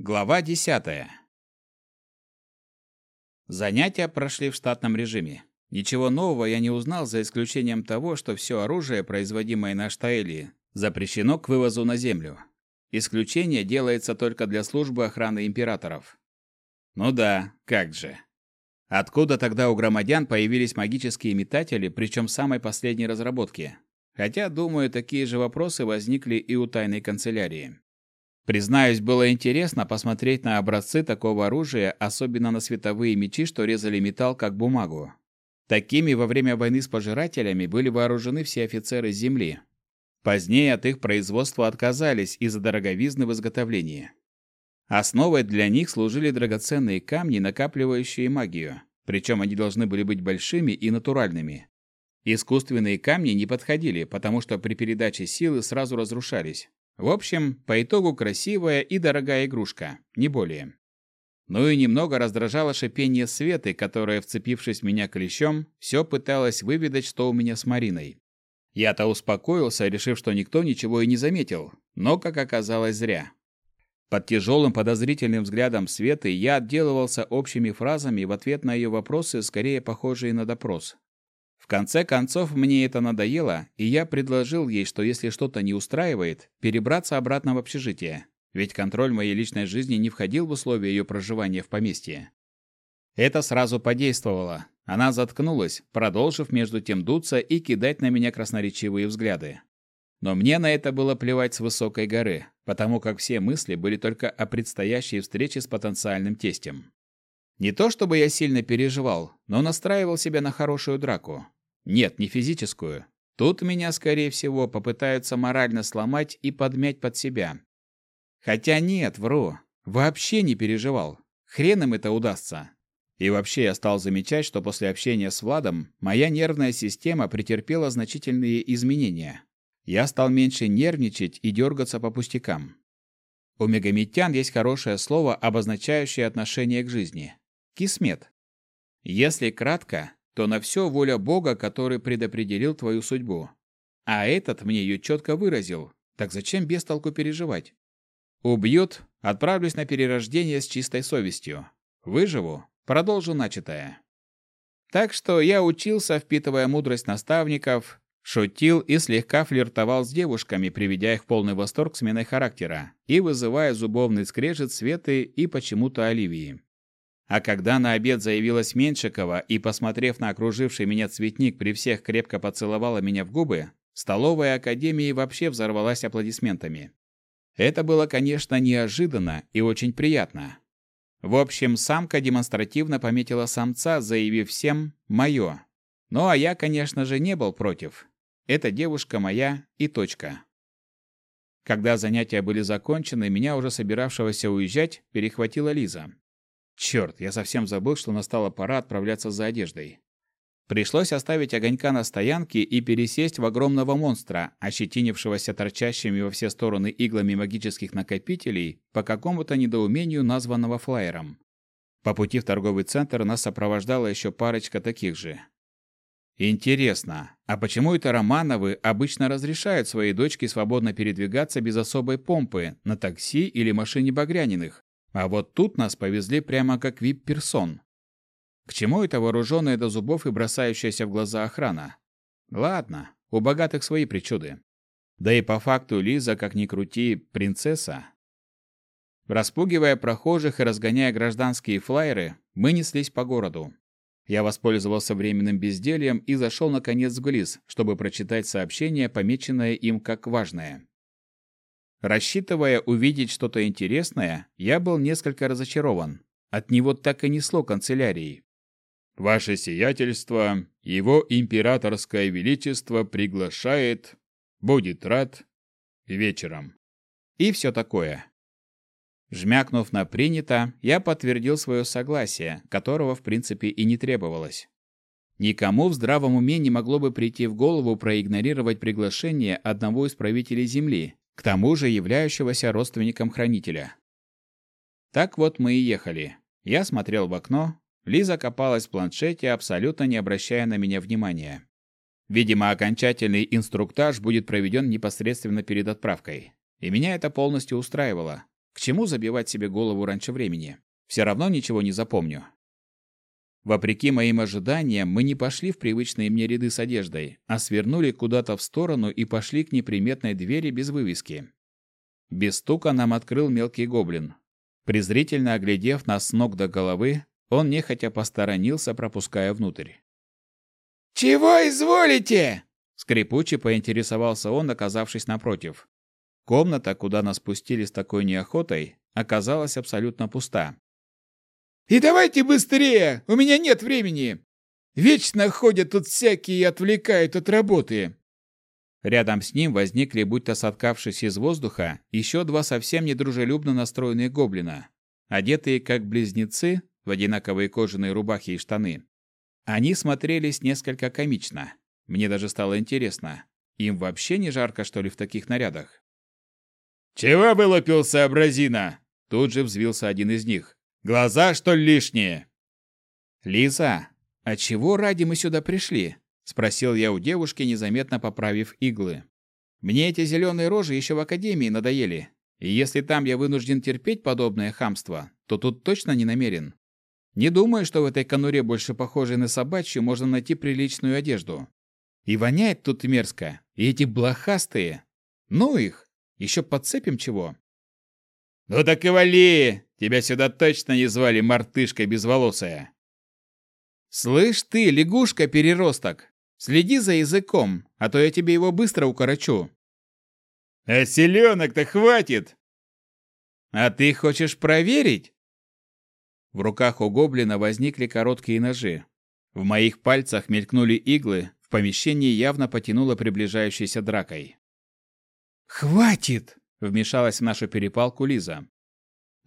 Глава 10. Занятия прошли в штатном режиме. Ничего нового я не узнал, за исключением того, что все оружие, производимое на Штаэлии, запрещено к вывозу на землю. Исключение делается только для службы охраны императоров. Ну да, как же. Откуда тогда у громадян появились магические метатели, причем самой последней разработки? Хотя, думаю, такие же вопросы возникли и у тайной канцелярии. Признаюсь, было интересно посмотреть на образцы такого оружия, особенно на световые мечи, что резали металл как бумагу. Такими во время войны с пожирателями были вооружены все офицеры земли. Позднее от их производства отказались из-за дороговизны в изготовлении. Основой для них служили драгоценные камни, накапливающие магию, причем они должны были быть большими и натуральными. Искусственные камни не подходили, потому что при передаче силы сразу разрушались. В общем, по итогу красивая и дорогая игрушка, не более. Ну и немного раздражало шипение Светы, которая, вцепившись в меня клещом, все пыталась выведать, что у меня с Мариной. Я-то успокоился, решив, что никто ничего и не заметил, но, как оказалось, зря. Под тяжелым подозрительным взглядом Светы я отделывался общими фразами в ответ на ее вопросы, скорее похожие на допрос конце концов, мне это надоело, и я предложил ей, что если что-то не устраивает, перебраться обратно в общежитие, ведь контроль моей личной жизни не входил в условия ее проживания в поместье. Это сразу подействовало. Она заткнулась, продолжив между тем дуться и кидать на меня красноречивые взгляды. Но мне на это было плевать с высокой горы, потому как все мысли были только о предстоящей встрече с потенциальным тестем. Не то чтобы я сильно переживал, но настраивал себя на хорошую драку. Нет, не физическую. Тут меня, скорее всего, попытаются морально сломать и подмять под себя. Хотя нет, вру. Вообще не переживал. Хрен им это удастся. И вообще я стал замечать, что после общения с Владом моя нервная система претерпела значительные изменения. Я стал меньше нервничать и дергаться по пустякам. У мегамитян есть хорошее слово, обозначающее отношение к жизни. Кисмет. Если кратко, то на все воля Бога, который предопределил твою судьбу. А этот мне ее четко выразил. Так зачем без толку переживать? Убьют, отправлюсь на перерождение с чистой совестью. Выживу, продолжу начатое. Так что я учился, впитывая мудрость наставников, шутил и слегка флиртовал с девушками, приведя их в полный восторг сменой характера и вызывая зубовный скрежет Светы и почему-то Оливии. А когда на обед заявилась Меньшикова и, посмотрев на окруживший меня цветник, при всех крепко поцеловала меня в губы, столовая академии вообще взорвалась аплодисментами. Это было, конечно, неожиданно и очень приятно. В общем, самка демонстративно пометила самца, заявив всем «моё». Ну а я, конечно же, не был против. Эта девушка моя и точка. Когда занятия были закончены, меня, уже собиравшегося уезжать, перехватила Лиза. Черт, я совсем забыл, что настала пора отправляться за одеждой. Пришлось оставить огонька на стоянке и пересесть в огромного монстра, ощетинившегося торчащими во все стороны иглами магических накопителей, по какому-то недоумению названного флайером. По пути в торговый центр нас сопровождала еще парочка таких же. Интересно, а почему это Романовы обычно разрешают своей дочке свободно передвигаться без особой помпы на такси или машине Багряниных, а вот тут нас повезли прямо как вип-персон. К чему это вооруженная до зубов и бросающаяся в глаза охрана? Ладно, у богатых свои причуды. Да и по факту Лиза, как ни крути, принцесса. Распугивая прохожих и разгоняя гражданские флайеры, мы неслись по городу. Я воспользовался временным бездельем и зашел наконец в Глиз, чтобы прочитать сообщение, помеченное им как важное. Рассчитывая увидеть что-то интересное, я был несколько разочарован. От него так и несло канцелярией. «Ваше сиятельство, его императорское величество приглашает, будет рад вечером». И все такое. Жмякнув на «принято», я подтвердил свое согласие, которого в принципе и не требовалось. Никому в здравом уме не могло бы прийти в голову проигнорировать приглашение одного из правителей Земли, к тому же являющегося родственником хранителя. Так вот мы и ехали. Я смотрел в окно, Лиза копалась в планшете, абсолютно не обращая на меня внимания. Видимо, окончательный инструктаж будет проведен непосредственно перед отправкой. И меня это полностью устраивало. К чему забивать себе голову раньше времени? Все равно ничего не запомню. Вопреки моим ожиданиям, мы не пошли в привычные мне ряды с одеждой, а свернули куда-то в сторону и пошли к неприметной двери без вывески. Без стука нам открыл мелкий гоблин. Презрительно оглядев нас с ног до головы, он нехотя посторонился, пропуская внутрь. «Чего изволите?» Скрипуче поинтересовался он, оказавшись напротив. Комната, куда нас пустили с такой неохотой, оказалась абсолютно пуста. «И давайте быстрее! У меня нет времени! Вечно ходят тут всякие и отвлекают от работы!» Рядом с ним возникли, будто соткавшись из воздуха, еще два совсем недружелюбно настроенные гоблина, одетые как близнецы в одинаковые кожаные рубахи и штаны. Они смотрелись несколько комично. Мне даже стало интересно, им вообще не жарко, что ли, в таких нарядах? «Чего вылупился, абразина?» Тут же взвился один из них. «Глаза, что ли, лишние?» «Лиза, а чего ради мы сюда пришли?» Спросил я у девушки, незаметно поправив иглы. «Мне эти зеленые рожи еще в академии надоели. И если там я вынужден терпеть подобное хамство, то тут точно не намерен. Не думаю, что в этой конуре, больше похожей на собачью, можно найти приличную одежду. И воняет тут мерзко. И эти блохастые. Ну их! Еще подцепим чего. «Ну так и вали! Тебя сюда точно не звали мартышка безволосая!» «Слышь ты, лягушка-переросток, следи за языком, а то я тебе его быстро укорочу». «А селенок-то хватит!» «А ты хочешь проверить?» В руках у гоблина возникли короткие ножи. В моих пальцах мелькнули иглы, в помещении явно потянуло приближающейся дракой. «Хватит!» — вмешалась в нашу перепалку Лиза.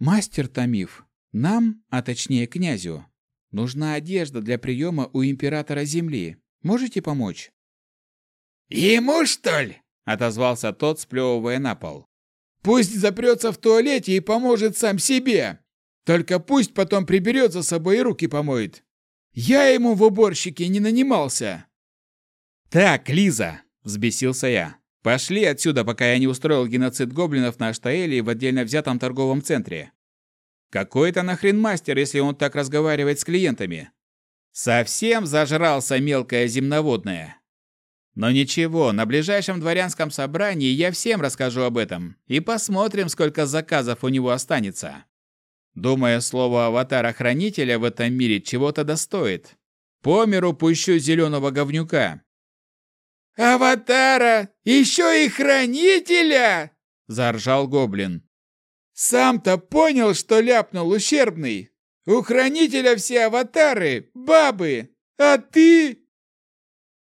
«Мастер Тамив, нам, а точнее князю, нужна одежда для приема у императора Земли. Можете помочь?» «Ему, что ли?» — отозвался тот, сплевывая на пол. «Пусть запрется в туалете и поможет сам себе!» Только пусть потом приберет за собой и руки помоет. Я ему в уборщике не нанимался. Так, Лиза, взбесился я. Пошли отсюда, пока я не устроил геноцид гоблинов на Аштаэле в отдельно взятом торговом центре. Какой это нахрен мастер, если он так разговаривает с клиентами? Совсем зажрался мелкое земноводное. Но ничего, на ближайшем дворянском собрании я всем расскажу об этом и посмотрим, сколько заказов у него останется. Думая, слово аватара-хранителя в этом мире чего-то достоит. По миру пущу зеленого говнюка. «Аватара! Еще и хранителя!» – заржал гоблин. «Сам-то понял, что ляпнул ущербный. У хранителя все аватары – бабы, а ты...»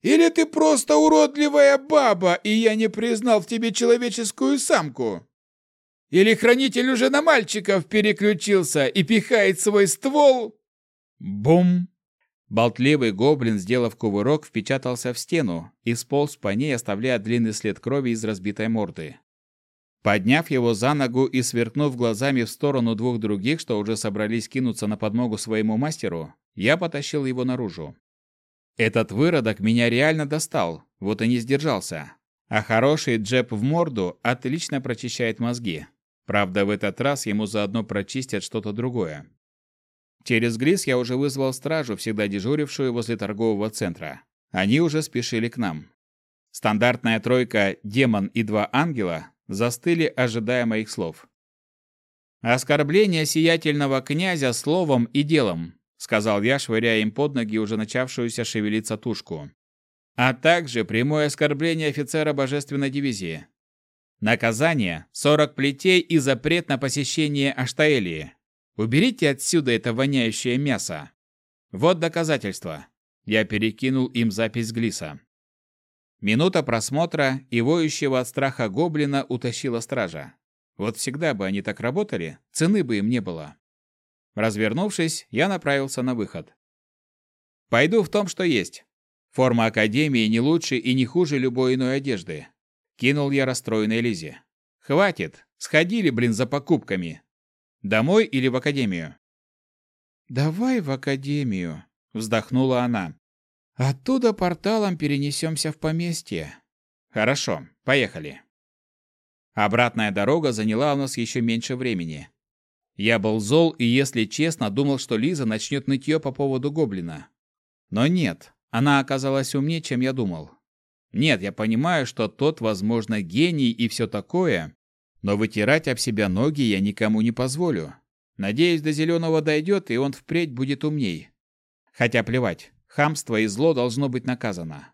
«Или ты просто уродливая баба, и я не признал в тебе человеческую самку?» Или хранитель уже на мальчиков переключился и пихает свой ствол? Бум! Болтливый гоблин, сделав кувырок, впечатался в стену и сполз по ней, оставляя длинный след крови из разбитой морды. Подняв его за ногу и сверкнув глазами в сторону двух других, что уже собрались кинуться на подмогу своему мастеру, я потащил его наружу. Этот выродок меня реально достал, вот и не сдержался. А хороший джеб в морду отлично прочищает мозги. Правда, в этот раз ему заодно прочистят что-то другое. Через Грис я уже вызвал стражу, всегда дежурившую возле торгового центра. Они уже спешили к нам. Стандартная тройка «Демон» и два ангела застыли, ожидая моих слов. «Оскорбление сиятельного князя словом и делом», сказал я, швыряя им под ноги уже начавшуюся шевелиться тушку. «А также прямое оскорбление офицера божественной дивизии. Наказание – 40 плетей и запрет на посещение Аштаэлии. Уберите отсюда это воняющее мясо. Вот доказательства. Я перекинул им запись Глиса. Минута просмотра и воющего от страха гоблина утащила стража. Вот всегда бы они так работали, цены бы им не было. Развернувшись, я направился на выход. Пойду в том, что есть. Форма Академии не лучше и не хуже любой иной одежды. Кинул я расстроенной Лизе. «Хватит! Сходили, блин, за покупками! Домой или в академию?» «Давай в академию», — вздохнула она. «Оттуда порталом перенесемся в поместье». «Хорошо, поехали». Обратная дорога заняла у нас еще меньше времени. Я был зол и, если честно, думал, что Лиза начнет нытье по поводу гоблина. Но нет, она оказалась умнее, чем я думал. Нет, я понимаю, что тот, возможно, гений и все такое, но вытирать об себя ноги я никому не позволю. Надеюсь, до Зеленого дойдет, и он впредь будет умней. Хотя плевать, хамство и зло должно быть наказано.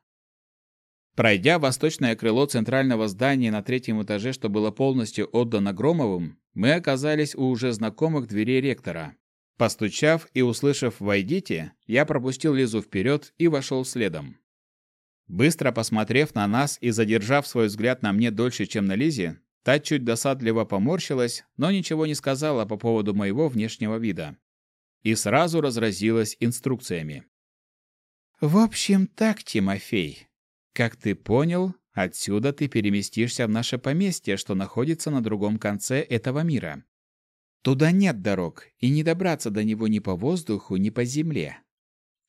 Пройдя восточное крыло центрального здания на третьем этаже, что было полностью отдано Громовым, мы оказались у уже знакомых дверей ректора. Постучав и услышав «Войдите», я пропустил Лизу вперед и вошел следом. Быстро посмотрев на нас и задержав свой взгляд на мне дольше, чем на Лизе, та чуть досадливо поморщилась, но ничего не сказала по поводу моего внешнего вида. И сразу разразилась инструкциями. «В общем так, Тимофей, как ты понял, отсюда ты переместишься в наше поместье, что находится на другом конце этого мира. Туда нет дорог, и не добраться до него ни по воздуху, ни по земле.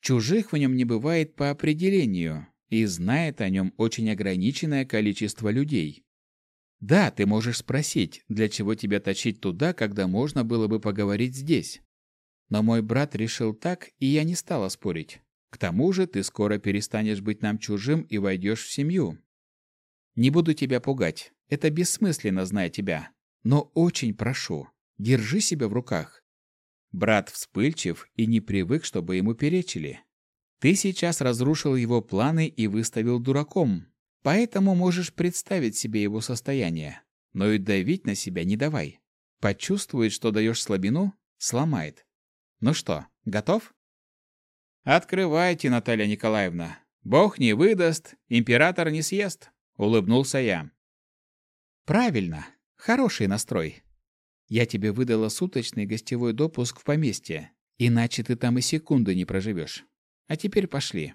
Чужих в нем не бывает по определению, и знает о нем очень ограниченное количество людей. Да, ты можешь спросить, для чего тебя тащить туда, когда можно было бы поговорить здесь. Но мой брат решил так, и я не стала спорить. К тому же ты скоро перестанешь быть нам чужим и войдешь в семью. Не буду тебя пугать, это бессмысленно, зная тебя. Но очень прошу, держи себя в руках. Брат вспыльчив и не привык, чтобы ему перечили. Ты сейчас разрушил его планы и выставил дураком, поэтому можешь представить себе его состояние. Но и давить на себя не давай. Почувствует, что даешь слабину, сломает. Ну что, готов? «Открывайте, Наталья Николаевна. Бог не выдаст, император не съест», — улыбнулся я. «Правильно. Хороший настрой. Я тебе выдала суточный гостевой допуск в поместье, иначе ты там и секунды не проживешь. А теперь пошли».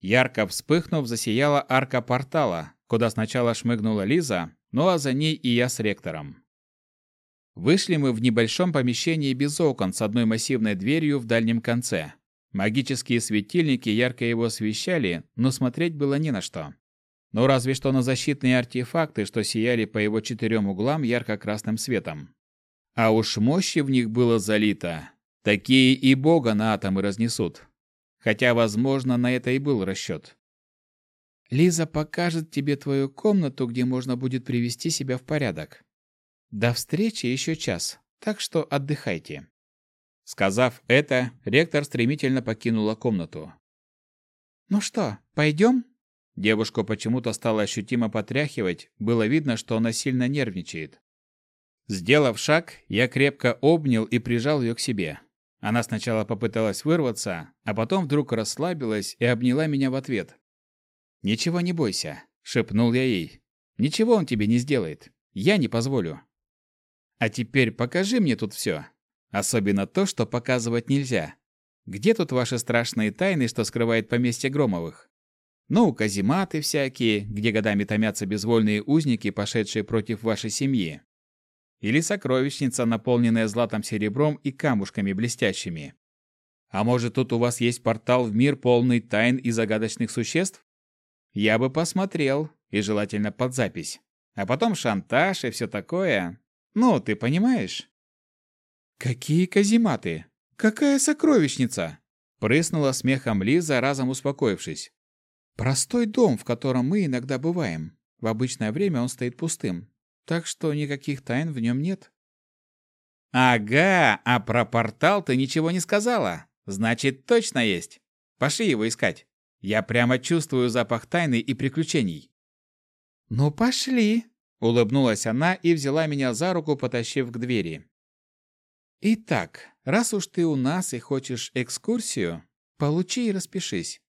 Ярко вспыхнув, засияла арка портала, куда сначала шмыгнула Лиза, ну а за ней и я с ректором. Вышли мы в небольшом помещении без окон с одной массивной дверью в дальнем конце. Магические светильники ярко его освещали, но смотреть было не на что. Ну разве что на защитные артефакты, что сияли по его четырем углам ярко-красным светом. А уж мощи в них было залито. Такие и бога на атомы разнесут. Хотя, возможно, на это и был расчет. Лиза покажет тебе твою комнату, где можно будет привести себя в порядок. До встречи еще час, так что отдыхайте. Сказав это, ректор стремительно покинула комнату. «Ну что, пойдем?» Девушку почему-то стало ощутимо потряхивать, было видно, что она сильно нервничает. Сделав шаг, я крепко обнял и прижал ее к себе. Она сначала попыталась вырваться, а потом вдруг расслабилась и обняла меня в ответ. «Ничего не бойся», — шепнул я ей. «Ничего он тебе не сделает. Я не позволю». «А теперь покажи мне тут все. Особенно то, что показывать нельзя. Где тут ваши страшные тайны, что скрывает поместье Громовых? Ну, казематы всякие, где годами томятся безвольные узники, пошедшие против вашей семьи. Или сокровищница, наполненная златом серебром и камушками блестящими. А может, тут у вас есть портал в мир, полный тайн и загадочных существ? Я бы посмотрел, и желательно под запись. А потом шантаж и все такое. Ну, ты понимаешь? «Какие казематы? Какая сокровищница?» Прыснула смехом Лиза, разом успокоившись. «Простой дом, в котором мы иногда бываем. В обычное время он стоит пустым, так что никаких тайн в нем нет». «Ага, а про портал ты ничего не сказала. Значит, точно есть. Пошли его искать. Я прямо чувствую запах тайны и приключений». «Ну, пошли!» — улыбнулась она и взяла меня за руку, потащив к двери. Итак, раз уж ты у нас и хочешь экскурсию, получи и распишись.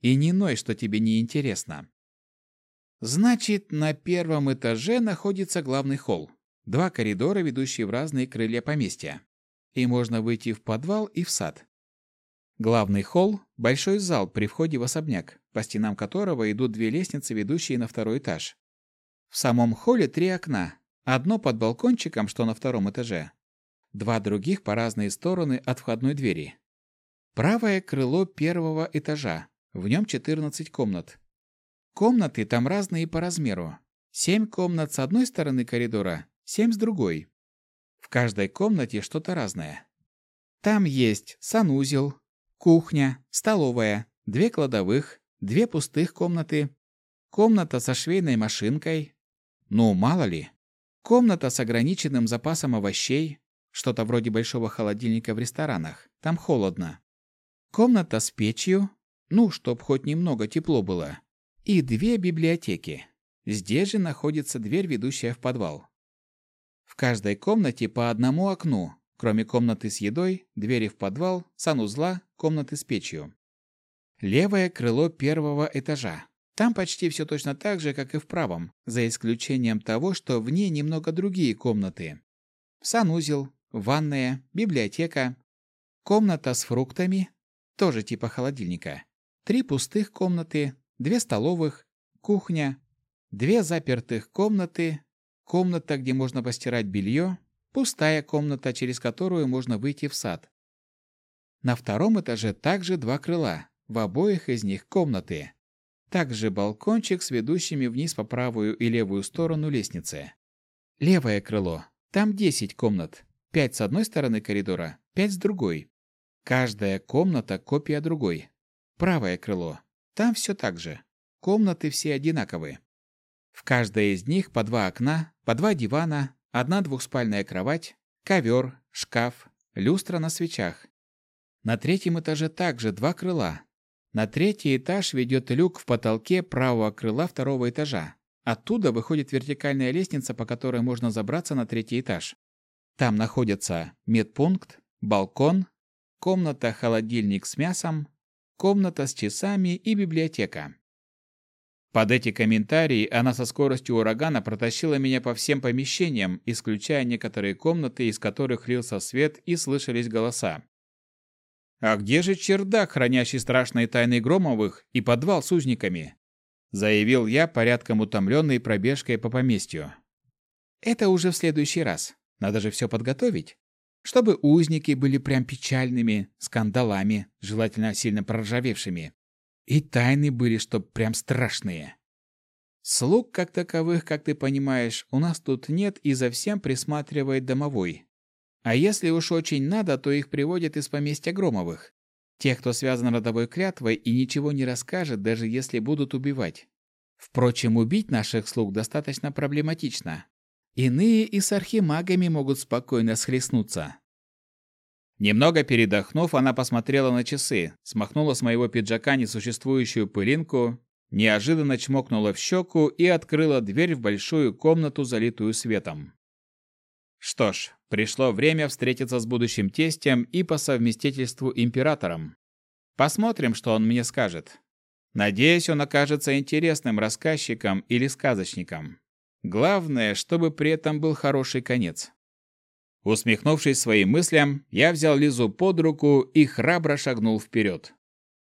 И не ной, что тебе не интересно. Значит, на первом этаже находится главный холл. Два коридора, ведущие в разные крылья поместья. И можно выйти в подвал и в сад. Главный холл – большой зал при входе в особняк, по стенам которого идут две лестницы, ведущие на второй этаж. В самом холле три окна. Одно под балкончиком, что на втором этаже, два других по разные стороны от входной двери. Правое крыло первого этажа, в нем 14 комнат. Комнаты там разные по размеру. Семь комнат с одной стороны коридора, семь с другой. В каждой комнате что-то разное. Там есть санузел, кухня, столовая, две кладовых, две пустых комнаты, комната со швейной машинкой. Ну, мало ли. Комната с ограниченным запасом овощей, что-то вроде большого холодильника в ресторанах. Там холодно. Комната с печью, ну, чтоб хоть немного тепло было. И две библиотеки. Здесь же находится дверь, ведущая в подвал. В каждой комнате по одному окну, кроме комнаты с едой, двери в подвал, санузла, комнаты с печью. Левое крыло первого этажа. Там почти все точно так же, как и в правом, за исключением того, что в ней немного другие комнаты. Санузел, ванная, библиотека, комната с фруктами, тоже типа холодильника, три пустых комнаты, две столовых, кухня, две запертых комнаты, комната, где можно постирать белье, пустая комната, через которую можно выйти в сад. На втором этаже также два крыла, в обоих из них комнаты. Также балкончик с ведущими вниз по правую и левую сторону лестницы. Левое крыло. Там 10 комнат. 5 с одной стороны коридора, 5 с другой. Каждая комната копия другой. Правое крыло. Там все так же. Комнаты все одинаковые. В каждой из них по два окна, по два дивана, одна двухспальная кровать, ковер, шкаф, люстра на свечах. На третьем этаже также два крыла. На третий этаж ведет люк в потолке правого крыла второго этажа. Оттуда выходит вертикальная лестница, по которой можно забраться на третий этаж. Там находятся медпункт, балкон, комната-холодильник с мясом, комната с часами и библиотека. Под эти комментарии она со скоростью урагана протащила меня по всем помещениям, исключая некоторые комнаты, из которых лился свет и слышались голоса. «А где же чердак, хранящий страшные тайны Громовых, и подвал с узниками?» заявил я, порядком утомленный пробежкой по поместью. «Это уже в следующий раз. Надо же все подготовить чтобы узники были прям печальными, скандалами, желательно сильно проржавевшими. И тайны были, чтоб прям страшные. Слуг как таковых, как ты понимаешь, у нас тут нет и за всем присматривает домовой. А если уж очень надо, то их приводят из поместья Громовых. Тех, кто связан родовой клятвой и ничего не расскажет, даже если будут убивать. Впрочем, убить наших слуг достаточно проблематично. Иные и с архимагами могут спокойно схлестнуться. Немного передохнув, она посмотрела на часы, смахнула с моего пиджака несуществующую пылинку, неожиданно чмокнула в щеку и открыла дверь в большую комнату, залитую светом. Что ж, пришло время встретиться с будущим тестем и по совместительству императором. Посмотрим, что он мне скажет. Надеюсь, он окажется интересным рассказчиком или сказочником. Главное, чтобы при этом был хороший конец. Усмехнувшись своим мыслям, я взял Лизу под руку и храбро шагнул вперед.